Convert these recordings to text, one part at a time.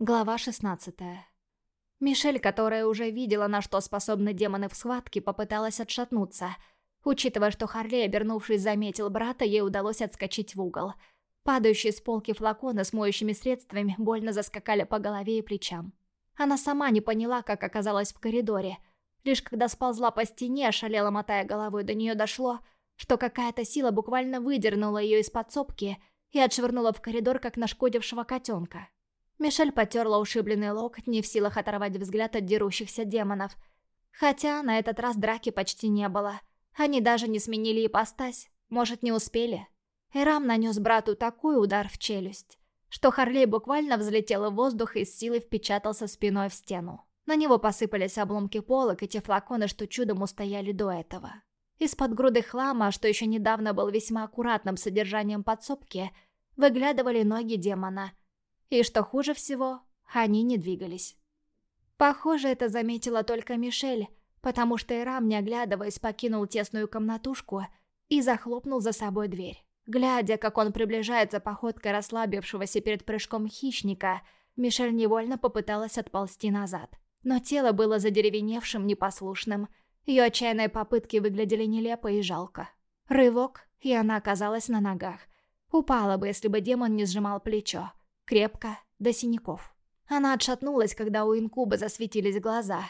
Глава 16 Мишель, которая уже видела, на что способны демоны в схватке, попыталась отшатнуться. Учитывая, что Харли, обернувшись, заметил брата, ей удалось отскочить в угол. Падающие с полки флаконы с моющими средствами больно заскакали по голове и плечам. Она сама не поняла, как оказалась в коридоре. Лишь когда сползла по стене, ошалела мотая головой, до нее дошло, что какая-то сила буквально выдернула ее из подсобки и отшвырнула в коридор, как нашкодившего котенка. Мишель потерла ушибленный локоть, не в силах оторвать взгляд от дерущихся демонов. Хотя на этот раз драки почти не было. Они даже не сменили ипостась. Может, не успели. Эрам нанес брату такой удар в челюсть, что Харлей буквально взлетел в воздух и с силой впечатался спиной в стену. На него посыпались обломки полок и те флаконы, что чудом устояли до этого. Из-под груды хлама, что еще недавно был весьма аккуратным содержанием подсобки, выглядывали ноги демона – и что хуже всего, они не двигались. Похоже, это заметила только Мишель, потому что Ирам, не оглядываясь, покинул тесную комнатушку и захлопнул за собой дверь. Глядя, как он приближается походкой расслабившегося перед прыжком хищника, Мишель невольно попыталась отползти назад. Но тело было задеревеневшим, непослушным. Ее отчаянные попытки выглядели нелепо и жалко. Рывок, и она оказалась на ногах. Упала бы, если бы демон не сжимал плечо крепко, до синяков. Она отшатнулась, когда у инкуба засветились глаза.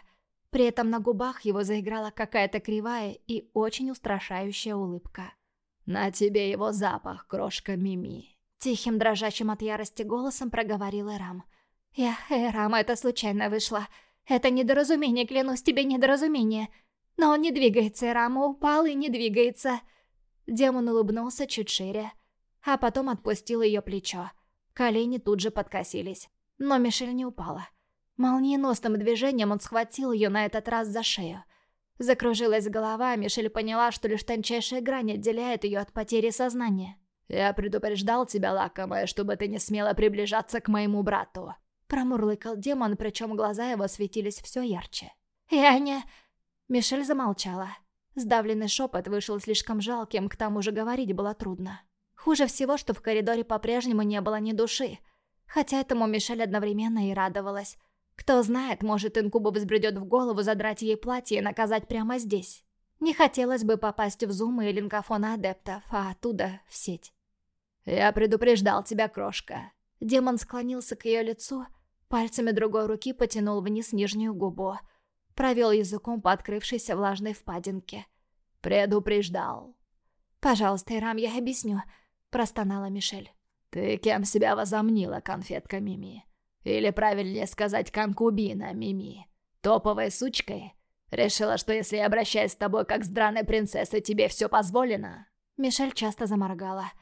При этом на губах его заиграла какая-то кривая и очень устрашающая улыбка. «На тебе его запах, крошка Мими», — тихим, дрожащим от ярости голосом проговорил Эрам. «Я, Эрам, это случайно вышло. Это недоразумение, клянусь тебе, недоразумение. Но он не двигается, Эрам, упал и не двигается». Демон улыбнулся чуть шире, а потом отпустил ее плечо. Колени тут же подкосились. Но Мишель не упала. Молниеносным движением он схватил ее на этот раз за шею. Закружилась голова, Мишель поняла, что лишь тончайшая грань отделяет ее от потери сознания. «Я предупреждал тебя, лакомая, чтобы ты не смела приближаться к моему брату», Промурлыкал демон, причем глаза его светились все ярче. «Я не...» Мишель замолчала. Сдавленный шепот вышел слишком жалким, к тому же говорить было трудно. Хуже всего, что в коридоре по-прежнему не было ни души. Хотя этому Мишель одновременно и радовалась. Кто знает, может, инкубу взбредет в голову задрать ей платье и наказать прямо здесь. Не хотелось бы попасть в зумы и линкофоны адептов, а оттуда в сеть. «Я предупреждал тебя, крошка». Демон склонился к ее лицу, пальцами другой руки потянул вниз нижнюю губу. Провел языком по открывшейся влажной впадинке. «Предупреждал». «Пожалуйста, Ирам, я объясню. — простонала Мишель. «Ты кем себя возомнила, конфетка Мими? Или правильнее сказать, конкубина Мими? Топовой сучкой? Решила, что если я обращаюсь с тобой как с драной принцессой, тебе все позволено?» Мишель часто заморгала.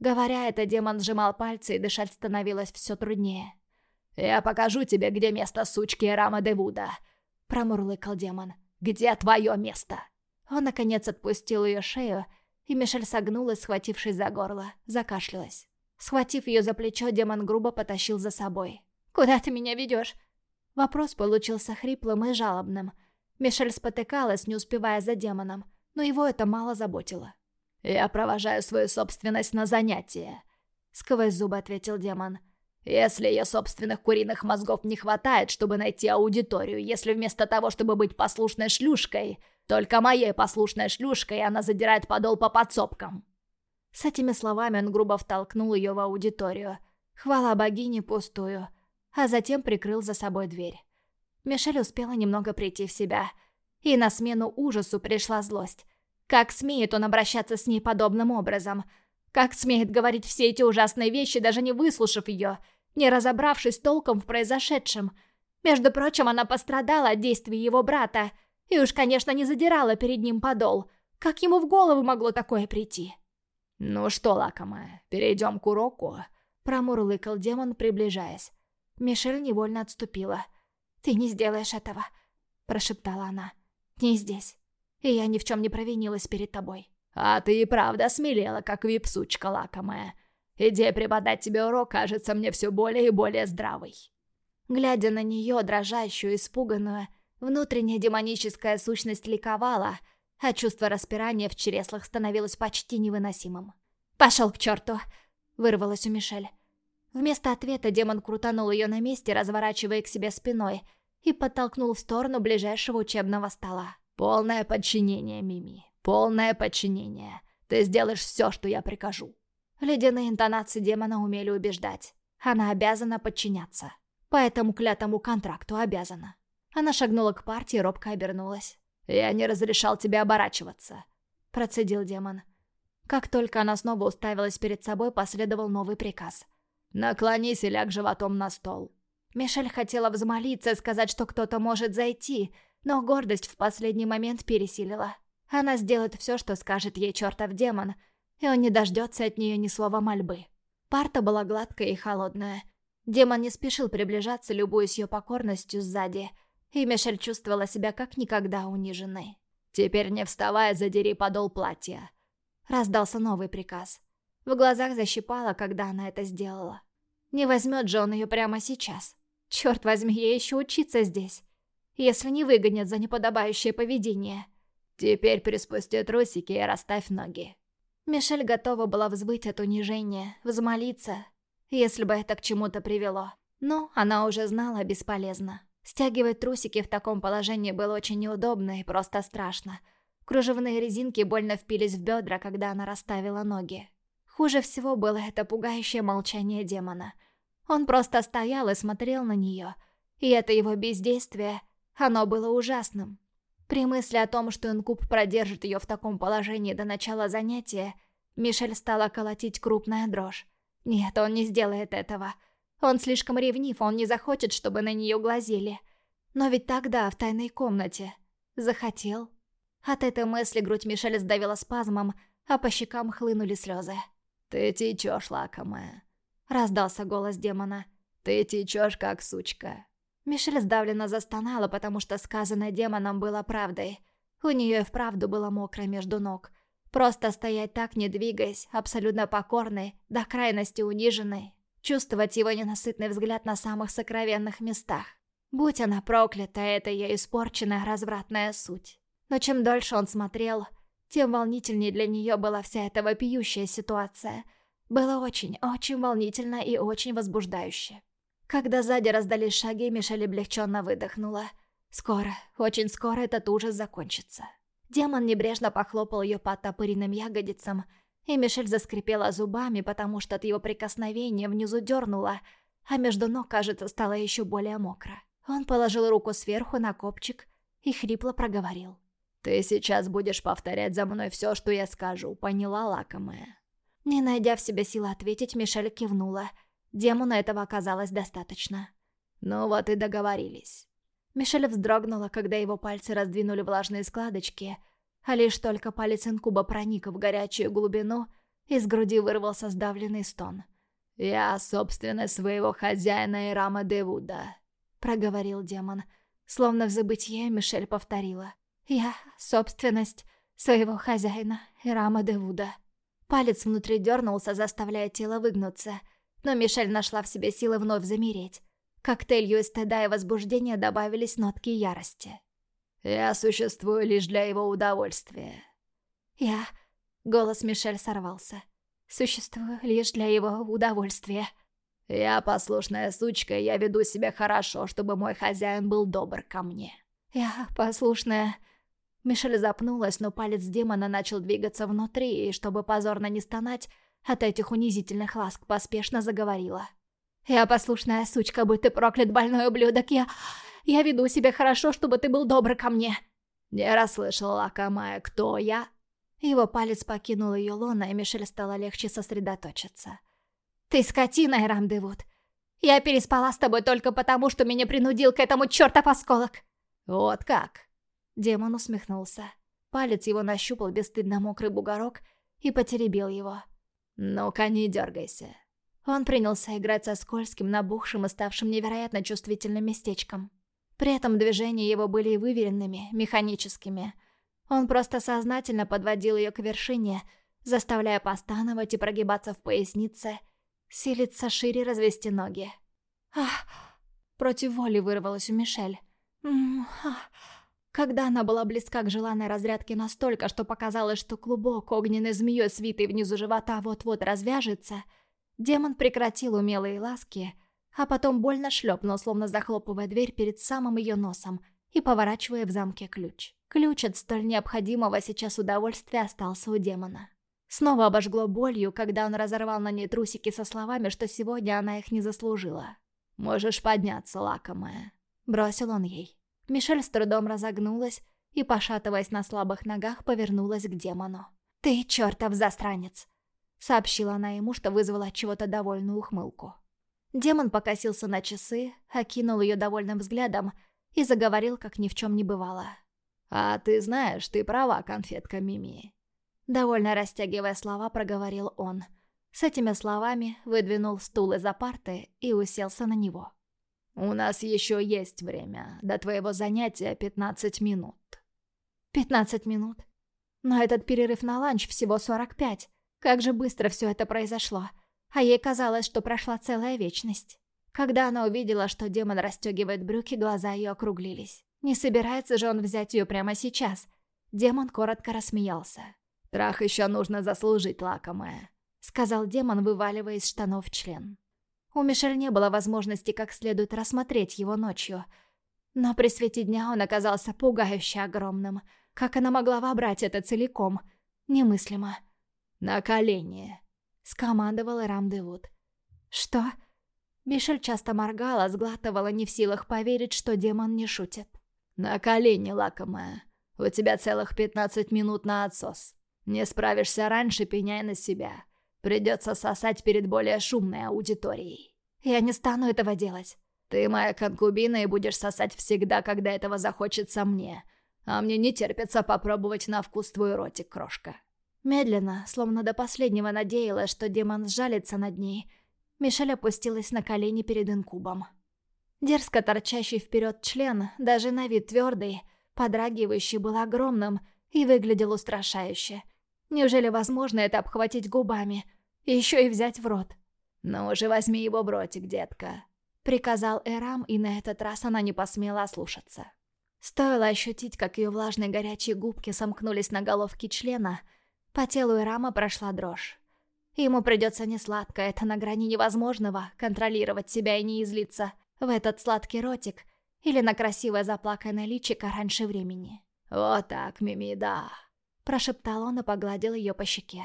Говоря это, демон сжимал пальцы, и дышать становилось все труднее. «Я покажу тебе, где место сучки Рама Девуда», — промурлыкал демон. «Где твое место?» Он, наконец, отпустил ее шею и Мишель согнулась, схватившись за горло, закашлялась. Схватив ее за плечо, демон грубо потащил за собой. «Куда ты меня ведешь?» Вопрос получился хриплым и жалобным. Мишель спотыкалась, не успевая за демоном, но его это мало заботило. «Я провожаю свою собственность на занятия», — сквозь зубы ответил демон. «Если ее собственных куриных мозгов не хватает, чтобы найти аудиторию, если вместо того, чтобы быть послушной шлюшкой, только моей послушной шлюшкой она задирает подол по подсобкам». С этими словами он грубо втолкнул ее в аудиторию. Хвала богине пустую. А затем прикрыл за собой дверь. Мишель успела немного прийти в себя. И на смену ужасу пришла злость. Как смеет он обращаться с ней подобным образом? Как смеет говорить все эти ужасные вещи, даже не выслушав ее, не разобравшись толком в произошедшем? Между прочим, она пострадала от действий его брата — и уж, конечно, не задирала перед ним подол. Как ему в голову могло такое прийти? «Ну что, лакомая, перейдем к уроку?» Промурлыкал демон, приближаясь. Мишель невольно отступила. «Ты не сделаешь этого», — прошептала она. «Не здесь. И я ни в чем не провинилась перед тобой». «А ты и правда смелела, как випсучка лакомая. Идея преподать тебе урок кажется мне все более и более здравой». Глядя на нее, дрожащую, испуганную, Внутренняя демоническая сущность ликовала, а чувство распирания в чреслах становилось почти невыносимым. «Пошел к черту!» — вырвалось у Мишель. Вместо ответа демон крутанул ее на месте, разворачивая к себе спиной, и подтолкнул в сторону ближайшего учебного стола. «Полное подчинение, Мими. Полное подчинение. Ты сделаешь все, что я прикажу». Ледяные интонации демона умели убеждать. Она обязана подчиняться. По этому клятому контракту обязана. Она шагнула к партии и робко обернулась. «Я не разрешал тебе оборачиваться», — процедил демон. Как только она снова уставилась перед собой, последовал новый приказ. «Наклонись и ляг животом на стол». Мишель хотела взмолиться сказать, что кто-то может зайти, но гордость в последний момент пересилила. Она сделает все, что скажет ей чертов демон, и он не дождется от нее ни слова мольбы. Парта была гладкая и холодная. Демон не спешил приближаться, любуясь ее покорностью сзади, и Мишель чувствовала себя как никогда униженной. «Теперь не вставая, задери подол платья», Раздался новый приказ. В глазах защипала, когда она это сделала. Не возьмет же он ее прямо сейчас. Черт возьми, ей еще учиться здесь. Если не выгонят за неподобающее поведение. Теперь приспусти трусики и расставь ноги. Мишель готова была взвыть от унижения, взмолиться, если бы это к чему-то привело. Но она уже знала бесполезно. Стягивать трусики в таком положении было очень неудобно и просто страшно. Кружевные резинки больно впились в бедра, когда она расставила ноги. Хуже всего было это пугающее молчание демона. Он просто стоял и смотрел на нее. И это его бездействие, оно было ужасным. При мысли о том, что инкуб продержит ее в таком положении до начала занятия, Мишель стала колотить крупная дрожь. Нет, он не сделает этого. Он слишком ревнив, он не захочет, чтобы на нее глазели. Но ведь тогда, в тайной комнате, захотел. От этой мысли грудь Мишель сдавила спазмом, а по щекам хлынули слезы. «Ты течешь, лакомая», — раздался голос демона. «Ты течешь, как сучка». Мишель сдавленно застонала, потому что сказанное демоном было правдой. У нее и вправду было мокро между ног. Просто стоять так, не двигаясь, абсолютно покорной, до крайности униженной. Чувствовать его ненасытный взгляд на самых сокровенных местах. Будь она проклята, это ее испорченная развратная суть. Но чем дольше он смотрел, тем волнительнее для нее была вся эта вопиющая ситуация. Было очень, очень волнительно и очень возбуждающе. Когда сзади раздались шаги, Мишель облегченно выдохнула. Скоро, очень скоро этот ужас закончится. Демон небрежно похлопал ее по оттопыренным ягодицам, и Мишель заскрипела зубами, потому что от его прикосновения внизу дернуло, а между ног, кажется, стало еще более мокро. Он положил руку сверху на копчик и хрипло проговорил. «Ты сейчас будешь повторять за мной все, что я скажу, поняла, лакомая?» Не найдя в себе силы ответить, Мишель кивнула. Демону этого оказалось достаточно. «Ну вот и договорились». Мишель вздрогнула, когда его пальцы раздвинули влажные складочки, а лишь только палец инкуба проник в горячую глубину, из груди вырвался сдавленный стон. «Я собственность своего хозяина Ирама Девуда», — проговорил демон. Словно в забытье Мишель повторила. Я — собственность своего хозяина, Ирама Девуда. Палец внутри дернулся, заставляя тело выгнуться, но Мишель нашла в себе силы вновь замереть. Коктейлью из стыда и возбуждения добавились нотки ярости. «Я существую лишь для его удовольствия». «Я...» — голос Мишель сорвался. «Существую лишь для его удовольствия». «Я послушная сучка, я веду себя хорошо, чтобы мой хозяин был добр ко мне». «Я послушная...» Мишель запнулась, но палец демона начал двигаться внутри, и чтобы позорно не стонать, от этих унизительных ласк поспешно заговорила. «Я послушная сучка, будь ты проклят, больной ублюдок, я... Я веду себя хорошо, чтобы ты был добр ко мне!» «Не расслышала, лакомая, кто я?» Его палец покинул ее лона, и Мишель стало легче сосредоточиться. «Ты скотина, Эрам Девуд! Я переспала с тобой только потому, что меня принудил к этому чертов осколок!» «Вот как!» Демон усмехнулся. Палец его нащупал бесстыдно мокрый бугорок и потеребил его. «Ну-ка, не дергайся». Он принялся играть со скользким, набухшим и ставшим невероятно чувствительным местечком. При этом движения его были выверенными, механическими. Он просто сознательно подводил ее к вершине, заставляя постановать и прогибаться в пояснице, силиться шире развести ноги. Ах! Против воли вырвалось у Мишель. Ах. Когда она была близка к желанной разрядке настолько, что показалось, что клубок огненной змеей, свитый внизу живота, вот-вот развяжется, Демон прекратил умелые ласки, а потом больно шлепнул, словно захлопывая дверь перед самым ее носом и поворачивая в замке ключ. Ключ от столь необходимого сейчас удовольствия остался у демона. Снова обожгло болью, когда он разорвал на ней трусики со словами, что сегодня она их не заслужила. «Можешь подняться, лакомая», — бросил он ей. Мишель с трудом разогнулась и, пошатываясь на слабых ногах, повернулась к демону. «Ты чертов застранец!» — сообщила она ему, что вызвала чего-то довольную ухмылку. Демон покосился на часы, окинул ее довольным взглядом и заговорил, как ни в чем не бывало. «А ты знаешь, ты права, конфетка Мими». Довольно растягивая слова, проговорил он. С этими словами выдвинул стул из-за парты и уселся на него. «У нас еще есть время. До твоего занятия 15 минут». «15 минут? Но этот перерыв на ланч всего 45. Как же быстро все это произошло. А ей казалось, что прошла целая вечность». Когда она увидела, что демон расстегивает брюки, глаза ее округлились. Не собирается же он взять ее прямо сейчас. Демон коротко рассмеялся. «Трах еще нужно заслужить, лакомая», — сказал демон, вываливая из штанов член. У Мишель не было возможности как следует рассмотреть его ночью. Но при свете дня он оказался пугающе огромным. Как она могла вобрать это целиком? Немыслимо. «На колени», — скомандовал Рамдевуд. «Что?» Мишель часто моргала, сглатывала, не в силах поверить, что демон не шутит. «На колени, лакомая. У тебя целых пятнадцать минут на отсос. Не справишься раньше, пеняй на себя. Придется сосать перед более шумной аудиторией». «Я не стану этого делать». «Ты моя конкубина и будешь сосать всегда, когда этого захочется мне. А мне не терпится попробовать на вкус твой ротик, крошка». Медленно, словно до последнего надеялась, что демон сжалится над ней, — Мишель опустилась на колени перед инкубом. Дерзко торчащий вперед член, даже на вид твердый, подрагивающий, был огромным и выглядел устрашающе. Неужели возможно это обхватить губами еще и взять в рот? «Ну уже возьми его в ротик, детка», — приказал Эрам, и на этот раз она не посмела ослушаться. Стоило ощутить, как ее влажные горячие губки сомкнулись на головке члена, по телу Эрама прошла дрожь. Ему придется несладко, это на грани невозможного, контролировать себя и не излиться в этот сладкий ротик или на красивое заплаканное личико раньше времени. «Вот так, Мими, да», — прошептал он и погладил ее по щеке.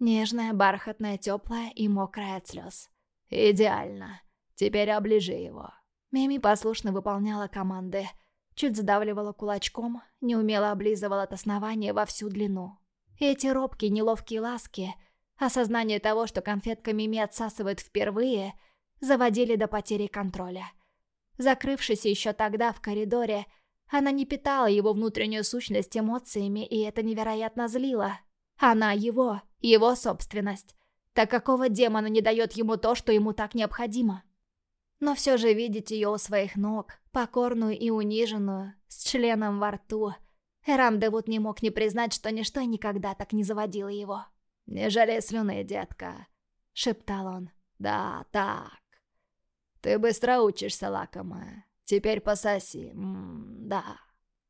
Нежная, бархатная, теплая и мокрая от слез. «Идеально. Теперь оближи его». Мими послушно выполняла команды. Чуть задавливала кулачком, неумело облизывала от основания во всю длину. Эти робкие, неловкие ласки — Осознание того, что конфетка Мими отсасывает впервые, заводили до потери контроля. Закрывшись еще тогда в коридоре, она не питала его внутреннюю сущность эмоциями, и это невероятно злило. Она его, его собственность. Так какого демона не дает ему то, что ему так необходимо? Но все же видеть ее у своих ног, покорную и униженную, с членом во рту, Эрамдевуд не мог не признать, что ничто никогда так не заводило его. «Не жалей слюны, детка», — шептал он. «Да, так. Ты быстро учишься, лакомая. Теперь пососи. М -м, да.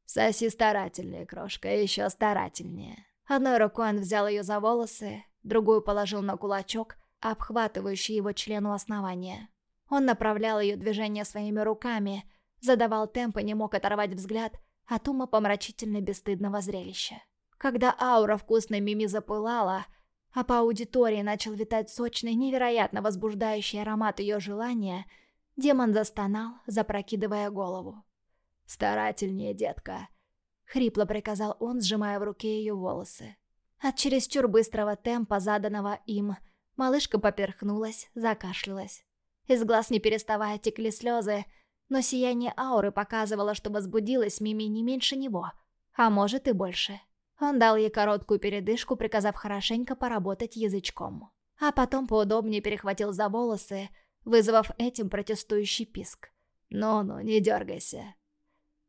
Соси старательнее, крошка, еще старательнее». Одной рукой он взял ее за волосы, другую положил на кулачок, обхватывающий его члену основания. Он направлял ее движения своими руками, задавал темп и не мог оторвать взгляд от ума помрачительно бесстыдного зрелища. Когда аура вкусной мими запылала, а по аудитории начал витать сочный, невероятно возбуждающий аромат ее желания, демон застонал, запрокидывая голову. «Старательнее, детка», — хрипло приказал он, сжимая в руке ее волосы. От чересчур быстрого темпа, заданного им, малышка поперхнулась, закашлялась. Из глаз не переставая текли слезы, но сияние ауры показывало, что возбудилась Мими не меньше него, а может и больше. Он дал ей короткую передышку, приказав хорошенько поработать язычком. А потом поудобнее перехватил за волосы, вызвав этим протестующий писк. «Ну-ну, не дергайся».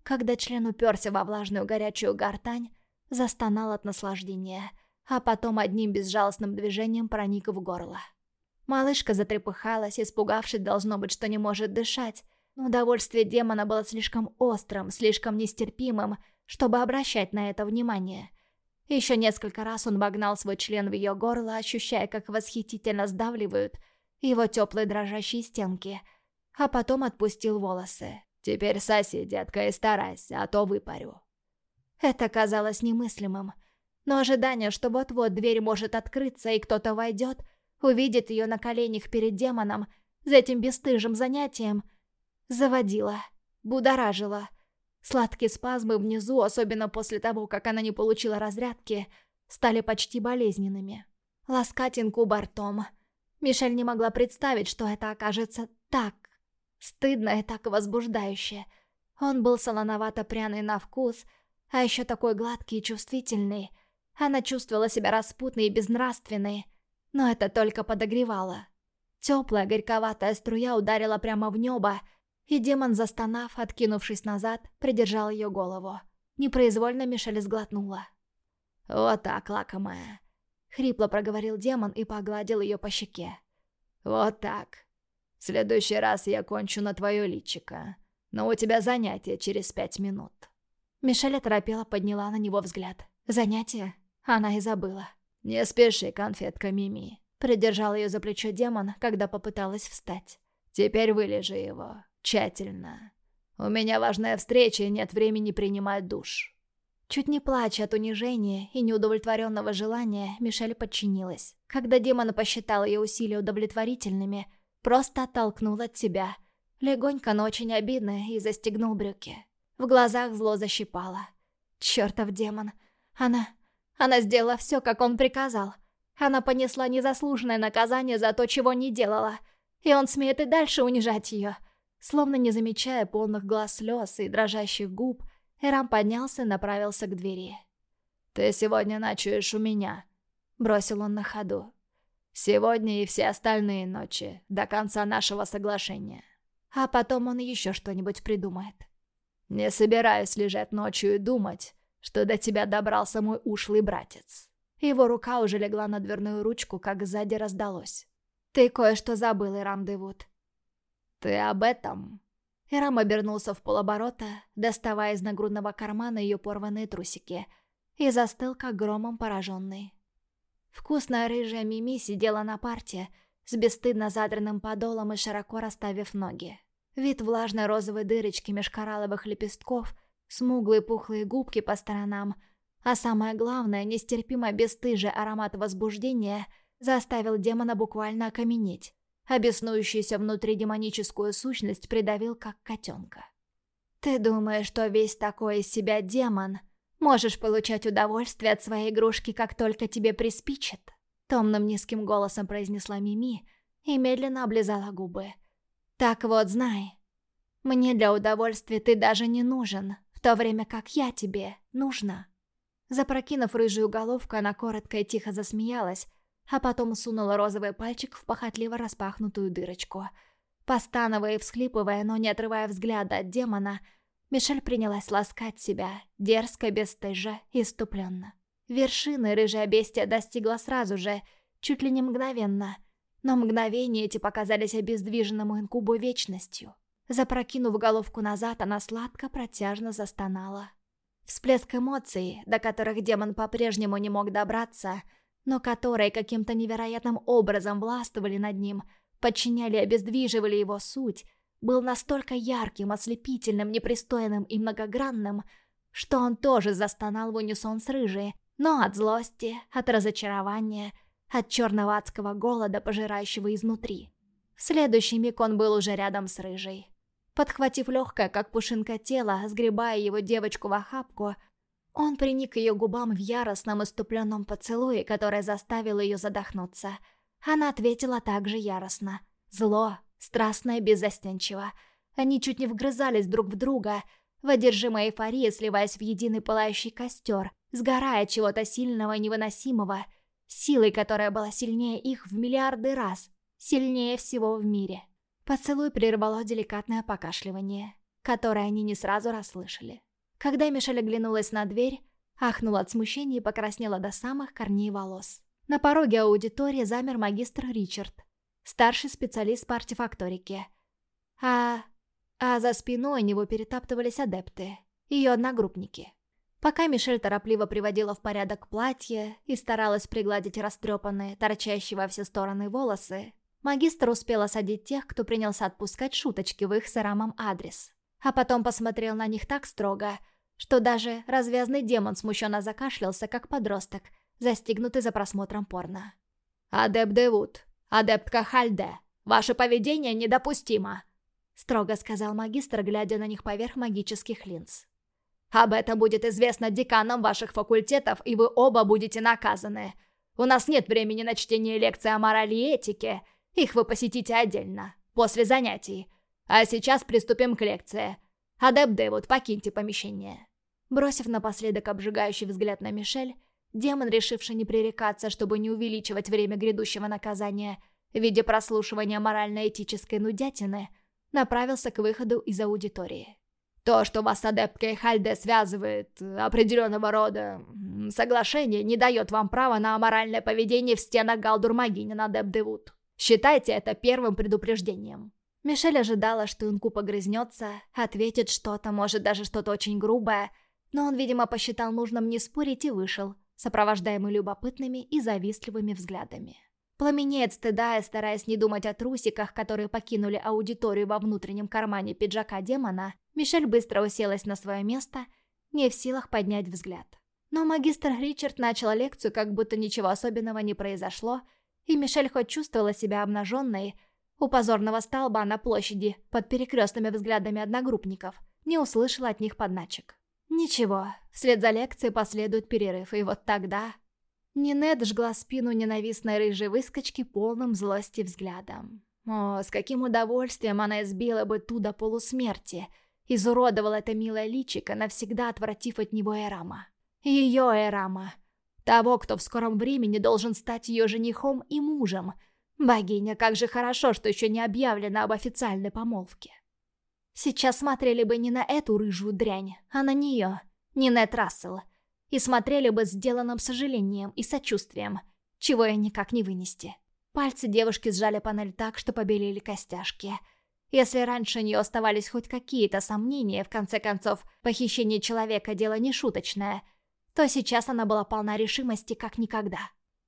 Когда член уперся во влажную горячую гортань, застонал от наслаждения, а потом одним безжалостным движением проник в горло. Малышка затрепыхалась, испугавшись, должно быть, что не может дышать, но удовольствие демона было слишком острым, слишком нестерпимым, чтобы обращать на это внимание — еще несколько раз он вогнал свой член в ее горло, ощущая, как восхитительно сдавливают его теплые дрожащие стенки, а потом отпустил волосы. «Теперь соси, детка, и старайся, а то выпарю». Это казалось немыслимым, но ожидание, что вот-вот дверь может открыться и кто-то войдет, увидит ее на коленях перед демоном, за этим бесстыжим занятием, заводило, будоражило. Сладкие спазмы внизу, особенно после того, как она не получила разрядки, стали почти болезненными. Ласкать инкуба ртом. Мишель не могла представить, что это окажется так. Стыдно и так возбуждающе. Он был солоновато-пряный на вкус, а еще такой гладкий и чувствительный. Она чувствовала себя распутной и безнравственной, но это только подогревало. Теплая горьковатая струя ударила прямо в небо, и демон, застонав, откинувшись назад, придержал ее голову. Непроизвольно Мишель сглотнула. «Вот так, лакомая!» Хрипло проговорил демон и погладил ее по щеке. «Вот так. В следующий раз я кончу на твое личико, но у тебя занятие через пять минут». Мишель оторопела подняла на него взгляд. «Занятие?» Она и забыла. «Не спеши, конфетка Мими», — придержал ее за плечо демон, когда попыталась встать. «Теперь вылежи его. Тщательно. У меня важная встреча и нет времени принимать душ». Чуть не плача от унижения и неудовлетворенного желания, Мишель подчинилась. Когда демон посчитал ее усилия удовлетворительными, просто оттолкнул от себя. Легонько, но очень обидно, и застегнул брюки. В глазах зло защипало. Чертов демон. Она... Она сделала все, как он приказал. Она понесла незаслуженное наказание за то, чего не делала. И он смеет и дальше унижать ее. Словно не замечая полных глаз слез и дрожащих губ, Эрам поднялся и направился к двери. «Ты сегодня ночуешь у меня», — бросил он на ходу. «Сегодня и все остальные ночи, до конца нашего соглашения». А потом он еще что-нибудь придумает. «Не собираюсь лежать ночью и думать, что до тебя добрался мой ушлый братец». Его рука уже легла на дверную ручку, как сзади раздалось. «Ты кое-что забыл, Ирам Девуд». «Ты об этом?» Ирам обернулся в полоборота, доставая из нагрудного кармана ее порванные трусики, и застыл, как громом пораженный. Вкусная рыжая Мими сидела на парте, с бесстыдно задранным подолом и широко расставив ноги. Вид влажной розовой дырочки меж коралловых лепестков, смуглые пухлые губки по сторонам, а самое главное, нестерпимо бесстыжий аромат возбуждения заставил демона буквально окаменеть а беснующуюся внутри демоническую сущность придавил как котенка. «Ты думаешь, что весь такой из себя демон? Можешь получать удовольствие от своей игрушки, как только тебе приспичит?» Томным низким голосом произнесла Мими и медленно облизала губы. «Так вот, знай, мне для удовольствия ты даже не нужен, в то время как я тебе нужна». Запрокинув рыжую головку, она коротко и тихо засмеялась, а потом сунула розовый пальчик в похотливо распахнутую дырочку. Постановая и всхлипывая, но не отрывая взгляда от демона, Мишель принялась ласкать себя, дерзко, бесстыжа иступленно. Вершины рыжая бестия достигла сразу же, чуть ли не мгновенно, но мгновения эти показались обездвиженному инкубу вечностью. Запрокинув головку назад, она сладко, протяжно застонала. Всплеск эмоций, до которых демон по-прежнему не мог добраться — но которые каким-то невероятным образом властвовали над ним, подчиняли и обездвиживали его суть, был настолько ярким, ослепительным, непристойным и многогранным, что он тоже застонал в унисон с рыжей, но от злости, от разочарования, от черного адского голода, пожирающего изнутри. В следующий миг он был уже рядом с рыжей. Подхватив легкое, как пушинка тело, сгребая его девочку в охапку, он приник к ее губам в яростном иступленном поцелуе, который заставил ее задохнуться. Она ответила также яростно. Зло, страстно и беззастенчиво. Они чуть не вгрызались друг в друга, в одержимой эйфории сливаясь в единый пылающий костер, сгорая чего-то сильного и невыносимого, силой, которая была сильнее их в миллиарды раз, сильнее всего в мире. Поцелуй прервало деликатное покашливание, которое они не сразу расслышали. Когда Мишель оглянулась на дверь, ахнула от смущения и покраснела до самых корней волос. На пороге аудитории замер магистр Ричард, старший специалист по артефакторике. А... а за спиной него перетаптывались адепты, ее одногруппники. Пока Мишель торопливо приводила в порядок платье и старалась пригладить растрепанные, торчащие во все стороны волосы, Магистр успел осадить тех, кто принялся отпускать шуточки в их с Эрамом адрес. А потом посмотрел на них так строго, что даже развязный демон смущенно закашлялся, как подросток, застигнутый за просмотром порно. «Адепт Девуд, адептка Хальде, ваше поведение недопустимо», строго сказал магистр, глядя на них поверх магических линз. «Об этом будет известно деканам ваших факультетов, и вы оба будете наказаны. У нас нет времени на чтение лекций о морали и этике, их вы посетите отдельно, после занятий. А сейчас приступим к лекции. Адепт Дэвуд, покиньте помещение». Бросив напоследок обжигающий взгляд на Мишель, демон, решивший не пререкаться, чтобы не увеличивать время грядущего наказания в виде прослушивания морально-этической нудятины, направился к выходу из аудитории. То, что вас с адепткой Хальде связывает определенного рода соглашение, не дает вам права на аморальное поведение в стенах Галдур-Магини на Депдевуд. Считайте это первым предупреждением. Мишель ожидала, что Инку погрызнется, ответит что-то, может даже что-то очень грубое, но он, видимо, посчитал нужным не спорить и вышел, сопровождаемый любопытными и завистливыми взглядами. Пламенеет стыда и стараясь не думать о трусиках, которые покинули аудиторию во внутреннем кармане пиджака демона, Мишель быстро уселась на свое место, не в силах поднять взгляд. Но магистр Ричард начал лекцию, как будто ничего особенного не произошло, и Мишель хоть чувствовала себя обнаженной, у позорного столба на площади, под перекрестными взглядами одногруппников, не услышала от них подначек. Ничего, вслед за лекцией последует перерыв, и вот тогда... Нинет жгла спину ненавистной рыжей выскочки полным злости взглядом. О, с каким удовольствием она избила бы ту до полусмерти, изуродовала это милое личико, навсегда отвратив от него Эрама. Ее Эрама. Того, кто в скором времени должен стать ее женихом и мужем. Богиня, как же хорошо, что еще не объявлено об официальной помолвке. Сейчас смотрели бы не на эту рыжую дрянь, а на нее, не Нет Рассел. И смотрели бы с сделанным сожалением и сочувствием, чего я никак не вынести. Пальцы девушки сжали панель так, что побелели костяшки. Если раньше у нее оставались хоть какие-то сомнения, в конце концов, похищение человека – дело не шуточное, то сейчас она была полна решимости как никогда.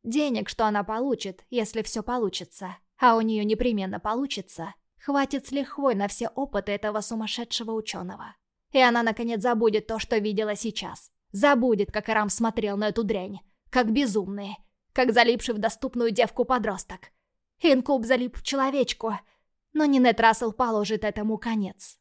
Денег, что она получит, если все получится, а у нее непременно получится – Хватит с лихвой на все опыты этого сумасшедшего ученого. И она, наконец, забудет то, что видела сейчас. Забудет, как Арам смотрел на эту дрянь. Как безумный. Как залипший в доступную девку-подросток. Инкуб залип в человечку. Но Нинет Рассел положит этому конец.